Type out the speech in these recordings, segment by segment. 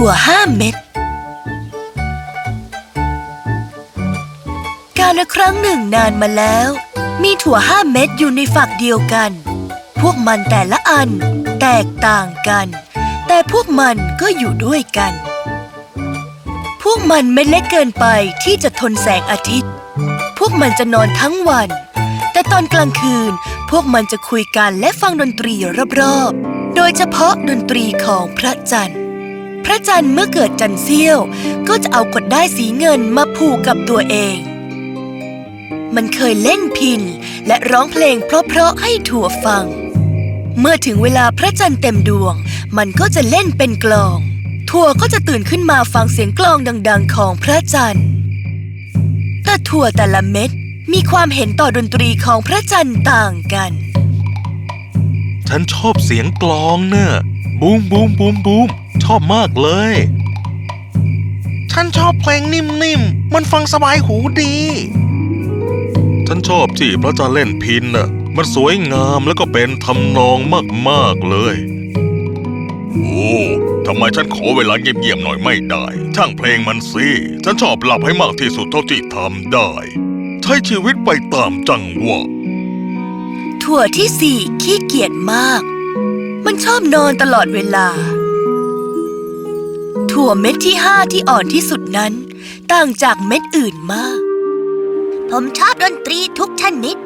ถั่วห้าเม็ดการละครั้งหนึ่งนานมาแล้ว มีถั่วห้าเม็ดอยู่ในฝักเดียวกัน พวกมันแต่ละอันแตกต่างกัน แต่พวกมันก็อยู่ด้วยกัน พวกมันไม่เล็กเกินไปที่จะทนแสงอาทิตย์ พวกมันจะนอนทั้งวัน แต่ตอนกลางคืน พวกมันจะคุยกันและฟังดนตรีรอบๆ โดยเฉพาะดนตรีของพระจันทร์ พระจันทร์เมื่อเกิดจันทร์เสี้ยว ก็จะเอากดได้สีเงินมาผูกกับตัวเอง มันเคยเล่นพินและร้องเพลงเพราะๆให้ถั่วฟัง เมื่อถึงเวลาพระจันทร์เต็มดวง มันก็จะเล่นเป็นกลอง ถั่วก็จะตื่นขึ้นมาฟังเสียงกลองดัง ๆ ของพระจันทร์ แต่ถั่วแต่ละเม็ดมีความเห็นต่อดนตรีของพระจันทร์ต่างกัน ฉันชอบเสียงกลองเนะ่ะบูมบูมบูมบูม อบมากเลย ฉันชอบเพลงนิ่มๆ มันฟังสบายหูดี ฉันชอบที่พระจันทร์เล่นพินน่ะ มันสวยงามแล้วก็เป็นทำนองมากๆเลย โอ้ทำไมฉันขอเวลาเงียบๆหน่อยไม่ได้ ช่างเพลงมันสิ ฉันชอบหลับให้มากที่สุดเท่าที่ทำได้ ใช้ชีวิตไปตามจังหวะถั่วที่สี่ขี้เกียจมาก มันชอบนอนตลอดเวลา ถั่วเม็ดที่ห้าที่อ่อนที่สุดนั้น ต่างจากเม็ดอื่นมาก ผมชอบดนตรีทุกชนิด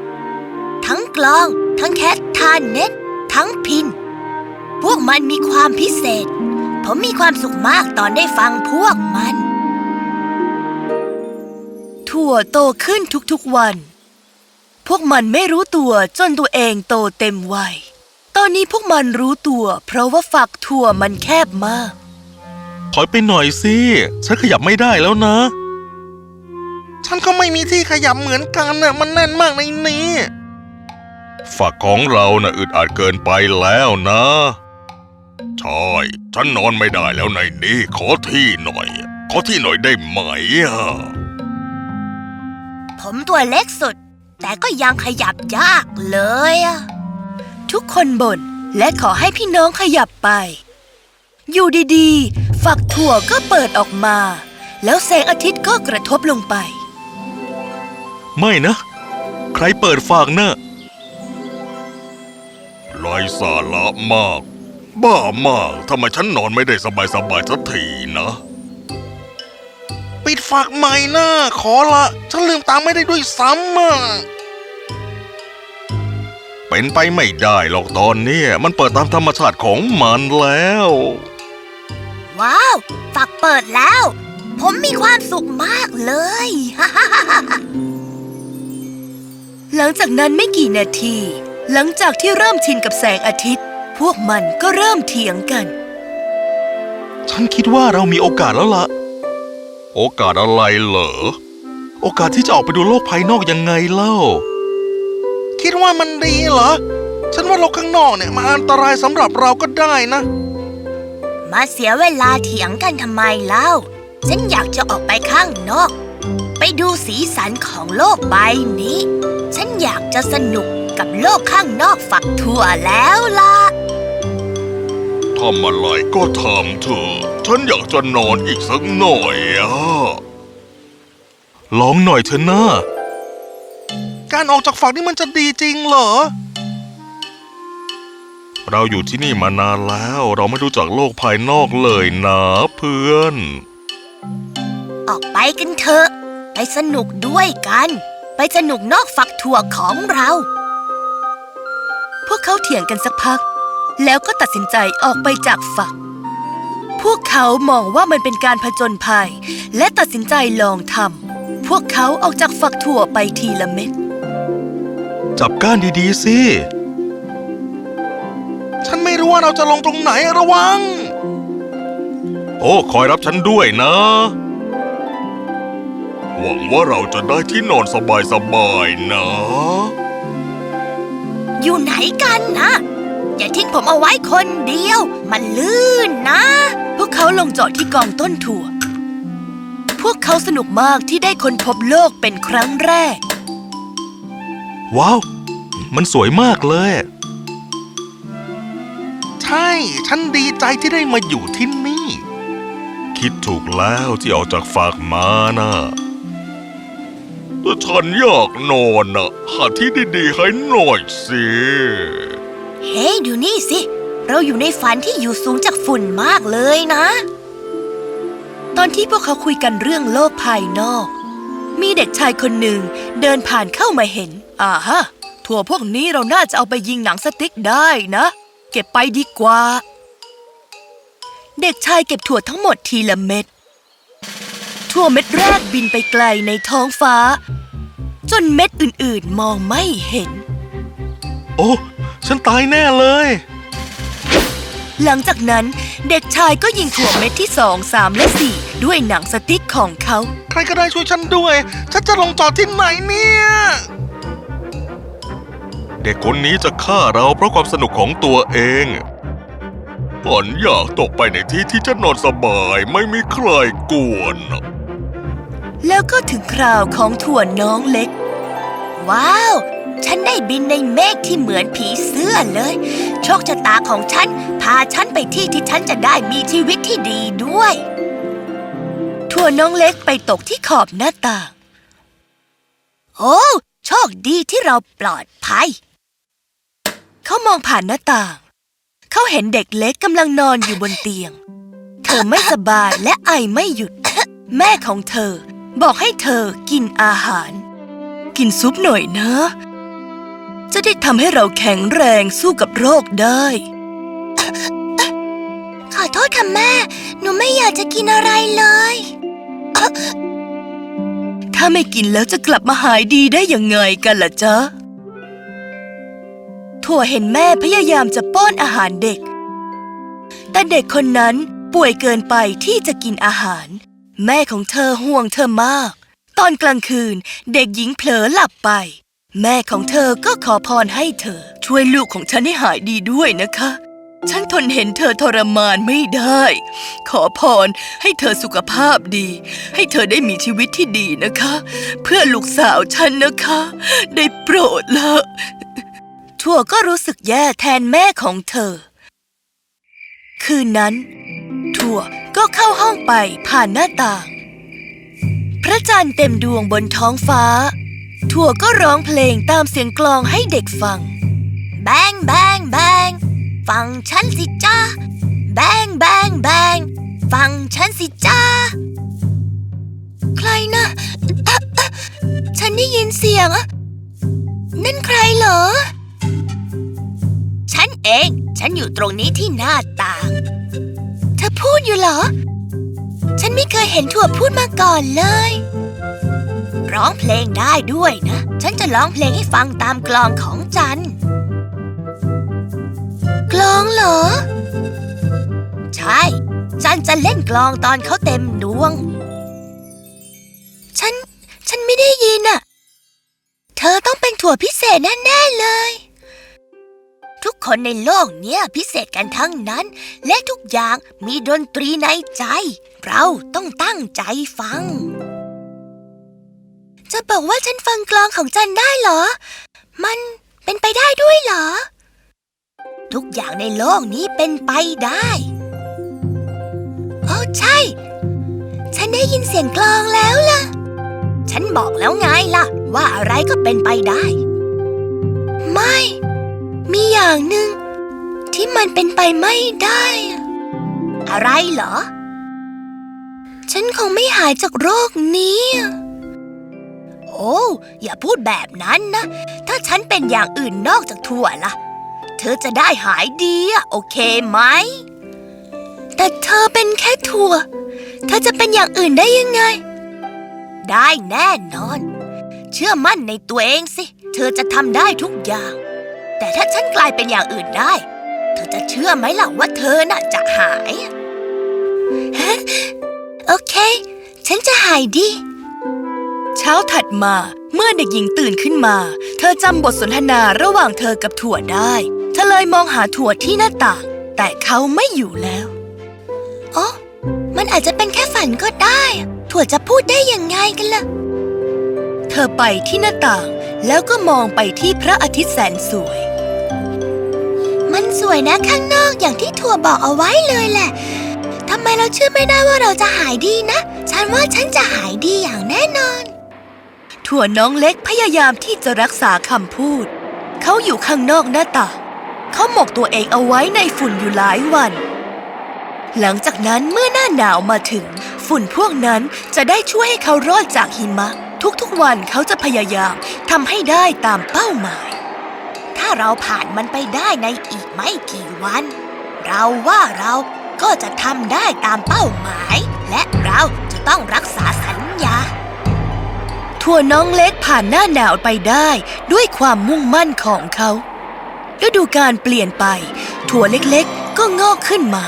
ทั้งกลอง ทั้งแคททานเน็ต ทั้งพิน พวกมันมีความพิเศษ ผมมีความสุขมากตอนได้ฟังพวกมัน ถั่วโตขึ้นทุกๆวัน พวกมันไม่รู้ตัวจนตัวเองโตเต็มวัย ตอนนี้พวกมันรู้ตัว เพราะว่าฝักถั่วมันแคบมาก ถอยไปหน่อยสิ ฉันขยับไม่ได้แล้วนะ ฉันก็ไม่มีที่ขยับเหมือนกันน่ะมันแน่นมากในนี้ ฝักของเราน่ะอึดอัดเกินไปแล้วนะ ใช่ ฉันนอนไม่ได้แล้วในนี้ ขอที่หน่อย ขอที่หน่อยได้ไหมอะผมตัวเล็กสุด แต่ก็ยังขยับยากเลยอะทุกคนบ่นและขอให้พี่น้องขยับไป อยู่ดีๆ ฝักถั่วก็เปิดออกมา แล้วแสงอาทิตย์ก็กระทบลงไป ไม่นะ ใครเปิดฝากนะไร้สาระมาก บ้ามากทำไมฉันนอนไม่ได้สบายสบายๆสักทีนะ ปิดฝากใหม่นะขอละ ฉันลืมตามไม่ได้ด้วยซ้ำอะเป็นไปไม่ได้หรอกตอนเนี้ยมันเปิดตามธรรมชาติของมันแล้ว ว้าว ฝักเปิดแล้ว ผมมีความสุขมากเลย หลังจากนั้นไม่กี่นาที หลังจากที่เริ่มชินกับแสงอาทิตย์ พวกมันก็เริ่มเถียงกัน ฉันคิดว่าเรามีโอกาสแล้วล่ะ โอกาสอะไรเหรอ โอกาสที่จะออกไปดูโลกภายนอกยังไงเล่า คิดว่ามันดีเหรอ ฉันว่าโลกข้างนอกเนี่ยมันอันตรายสำหรับเราก็ได้นะ มาเสียเวลาเถียงกันทำไมเล่า ฉันอยากจะออกไปข้างนอก ไปดูสีสันของโลกใบนี้ ฉันอยากจะสนุกกับโลกข้างนอกฝักถั่วแล้วล่ะทำอะไรก็ทำเถอะ ฉันอยากจะนอนอีกสักหน่อยอะลองหน่อยเถอะนะการออกจากฝักนี่มันจะดีจริงเหรอ เราอยู่ที่นี่มานานแล้ว เราไม่รู้จักโลกภายนอกเลยนะเพื่อน ออกไปกันเถอะ ไปสนุกด้วยกัน ไปสนุกนอกฝักถั่วของเรา พวกเขาเถียงกันสักพัก แล้วก็ตัดสินใจออกไปจากฝัก พวกเขามองว่ามันเป็นการผจญภัย และตัดสินใจลองทำพวกเขาออกจากฝักถั่วไปทีละเม็ดจับก้านดีๆสิฉันไม่รู้ ว่าเราจะลงตรงไหนระวัง โอ้คอยรับฉันด้วยนะ หวังว่าเราจะได้ที่นอนสบายๆนะ อยู่ไหนกันนะ อย่าทิ้งผมเอาไว้คนเดียว มันลื่นนะ พวกเขาลงจอดที่กองต้นถั่ว พวกเขาสนุกมากที่ได้ค้นพบโลกเป็นครั้งแรก ว้าว มันสวยมากเลยใช่ฉันดีใจที่ได้มาอยู่ที่นี่ คิดถูกแล้วที่ออกจากฝากมานะแต่ฉันอยากนอนน่ะหาที่ดีๆให้หน่อยสิ เฮ้ยดูนี่สิ เราอยู่ในฝันที่อยู่สูงจากฝุ่นมากเลยนะ ตอนที่พวกเขาคุยกันเรื่องโลกภายนอก มีเด็กชายคนหนึ่งเดินผ่านเข้ามาเห็น อ่าฮะ ถั่วพวกนี้เราน่าจะเอาไปยิงหนังสติ๊กได้นะ เก็บไปดีกว่า เด็กชายเก็บถั่วทั้งหมดทีละเม็ด ถั่วเม็ดแรกบินไปไกลในท้องฟ้า จนเม็ดอื่นๆมองไม่เห็น โอ้ ฉันตายแน่เลย หลังจากนั้นเด็กชายก็ยิงถั่วเม็ดที่สองสามและสี่ด้วยหนังสติ๊กของเขา ใครก็ได้ช่วยฉันด้วย ฉันจะลงจอดที่ไหนเนี่ย เด็กคนนี้จะฆ่าเราเพราะความสนุกของตัวเองฝันอยากตกไปในที่ที่จะนอนสบายไม่มีใครกวน แล้วก็ถึงคราวของถั่วน้องเล็ก ว้าว ฉันได้บินในเมฆที่เหมือนผีเสื้อเลย โชคชะตาของฉัน พาฉันไปที่ที่ฉันจะได้มีชีวิตที่ดีด้วย ถั่วน้องเล็กไปตกที่ขอบหน้าต่าง โอ้ โชคดีที่เราปลอดภัย เขามองผ่านหน้าต่าง เขาเห็นเด็กเล็กกำลังนอนอยู่บนเตียง เธอไม่สบายและไอไม่หยุด แม่ของเธอบอกให้เธอกินอาหาร กินซุปหน่อยนะ จะได้ทำให้เราแข็งแรงสู้กับโรคได้ ขอโทษค่ะแม่ หนูไม่อยากจะกินอะไรเลย ถ้าไม่กินแล้วจะกลับมาหายดีได้ยังไงกันล่ะจ๊ะ ถั่วเห็นแม่พยายามจะป้อนอาหารเด็ก แต่เด็กคนนั้นป่วยเกินไปที่จะกินอาหาร แม่ของเธอห่วงเธอมาก ตอนกลางคืนเด็กหญิงเผลอหลับไป แม่ของเธอก็ขอพรให้เธอ ช่วยลูกของฉันให้หายดีด้วยนะคะ ฉันทนเห็นเธอทรมานไม่ได้ ขอพรให้เธอสุขภาพดี ให้เธอได้มีชีวิตที่ดีนะคะ เพื่อลูกสาวฉันนะคะ ได้โปรดละ ทั่วก็รู้สึกแย่แทนแม่ของเธอ คืนนั้นทั่วก็เข้าห้องไปผ่านหน้าต่าง พระจันทร์เต็มดวงบนท้องฟ้าทั่วก็ร้องเพลงตามเสียงกลองให้เด็กฟัง แบงแบงแบงฟังฉันสิจ้าแบงแบงแบงฟังฉันสิจ้าใครนะะะฉันได้ยินเสียงอะนั่นใครเหรอ นเอง ฉันอยู่ตรงนี้ที่หน้าต่าง เธอพูดอยู่เหรอ ฉันไม่เคยเห็นถั่วพูดมาก่อนเลย ร้องเพลงได้ด้วยนะ ฉันจะร้องเพลงให้ฟังตามกลองของจัน กลองเหรอ ใช่ จันจะเล่นกลองตอนเขาเต็มดวง ฉัน ฉันไม่ได้ยินอะเธอต้องเป็นถั่วพิเศษแน่ๆเลย ทุกคนในโลกเนี้ยพิเศษกันทั้งนั้น และทุกอย่างมีดนตรีในใจ เราต้องตั้งใจฟัง จะบอกว่าฉันฟังกลองของจันได้เหรอ มันเป็นไปได้ด้วยเหรอ ทุกอย่างในโลกนี้เป็นไปได้โอ้ใช่ ฉันได้ยินเสียงกลองแล้วล่ะ ฉันบอกแล้วไงล่ะ ว่าอะไรก็เป็นไปได้ ไม่ มีอย่างหนึ่งที่มันเป็นไปไม่ได้ อะอะไรเหรอ ฉันคงไม่หายจากโรคนี้อะโอ้อย่าพูดแบบนั้นนะ ถ้าฉันเป็นอย่างอื่นนอกจากถั่วล่ะ เธอจะได้หายดีอะโอเคไหม แต่เธอเป็นแค่ถั่ว เธอจะเป็นอย่างอื่นได้ยังไง ได้แน่นอน เชื่อมั่นในตัวเองสิ เธอจะทำได้ทุกอย่าง แต่ถ้าฉันกลายเป็นอย่างอื่นได้ เธอจะเชื่อไหมล่ะว่าเธอน่ะจะหายฮะโอเค ฉันจะหายดีเช้าถัดมาเมื่อเด็กหญิงตื่นขึ้นมา เธอจำบทสนทนาระหว่างเธอกับถั่วได้ เธอเลยมองหาถั่วที่หน้าต่าง แต่เขาไม่อยู่แล้วอ๋อมันอาจจะเป็นแค่ฝันก็ได้ ถั่วจะพูดได้ยังไงกันล่ะ เธอไปที่หน้าต่าง แล้วก็มองไปที่พระอาทิตย์แสนสวย มันสวยนะข้างนอกอย่างที่ถั่วบอกเอาไว้เลยแหละทำไมเราเชื่อไม่ได้ว่าเราจะหายดีนะ ฉันว่าฉันจะหายดีอย่างแน่นอน ถั่วน้องเล็กพยายามที่จะรักษาคำพูด เขาอยู่ข้างนอกหน้าต่างเขาหมกตัวเองเอาไว้ในฝุ่นอยู่หลายวัน หลังจากนั้นเมื่อหน้าหนาวมาถึง ฝุ่นพวกนั้นจะได้ช่วยให้เขารอดจากหิมะ ทุกๆวันเขาจะพยายามทำให้ได้ตามเป้าหมาย ถ้าเราผ่านมันไปได้ในอีกไม่กี่วัน เราว่าเราก็จะทำได้ตามเป้าหมาย และเราจะต้องรักษาสัญญาถั่วน้องเล็กผ่านหน้าหนาวไปได้ด้วยความมุ่งมั่นของเขาฤดูการเปลี่ยนไป ถั่วเล็กๆ ก็งอกขึ้นมา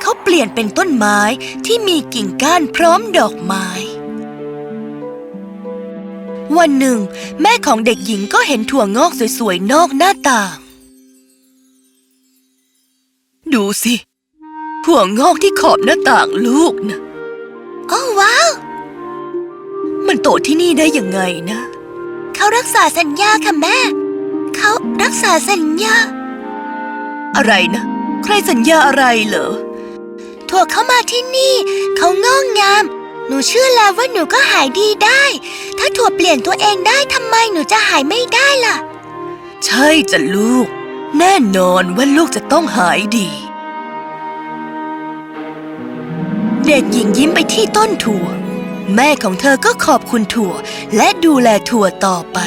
เขาเปลี่ยนเป็นต้นไม้ที่มีกิ่งก้านพร้อมดอกไม้ วันหนึ่ง แม่ของเด็กหญิงก็เห็นถั่วงอกสวยๆ นอกหน้าต่าง ดูสิ ถั่วงอกที่ขอบหน้าต่างลูกนะโอ้ว้าว มันโตที่นี่ได้ยังไงนะ เขารักษาสัญญาค่ะแม่ เขารักษาสัญญา อะไรนะ ใครสัญญาอะไรเหรอ ถั่วเข้ามาที่นี่ เขางอกงาม หนูเชื่อแล้วว่าหนูก็หายดีได้ ถ้าถั่วเปลี่ยนตัวเองได้ทำไมหนูจะหายไม่ได้ล่ะ ใช่จ้ะลูก แน่นอนว่าลูกจะต้องหายดี เด็กหญิงยิ้มไปที่ต้นถั่ว แม่ของเธอก็ขอบคุณถั่วและดูแลถั่วต่อไป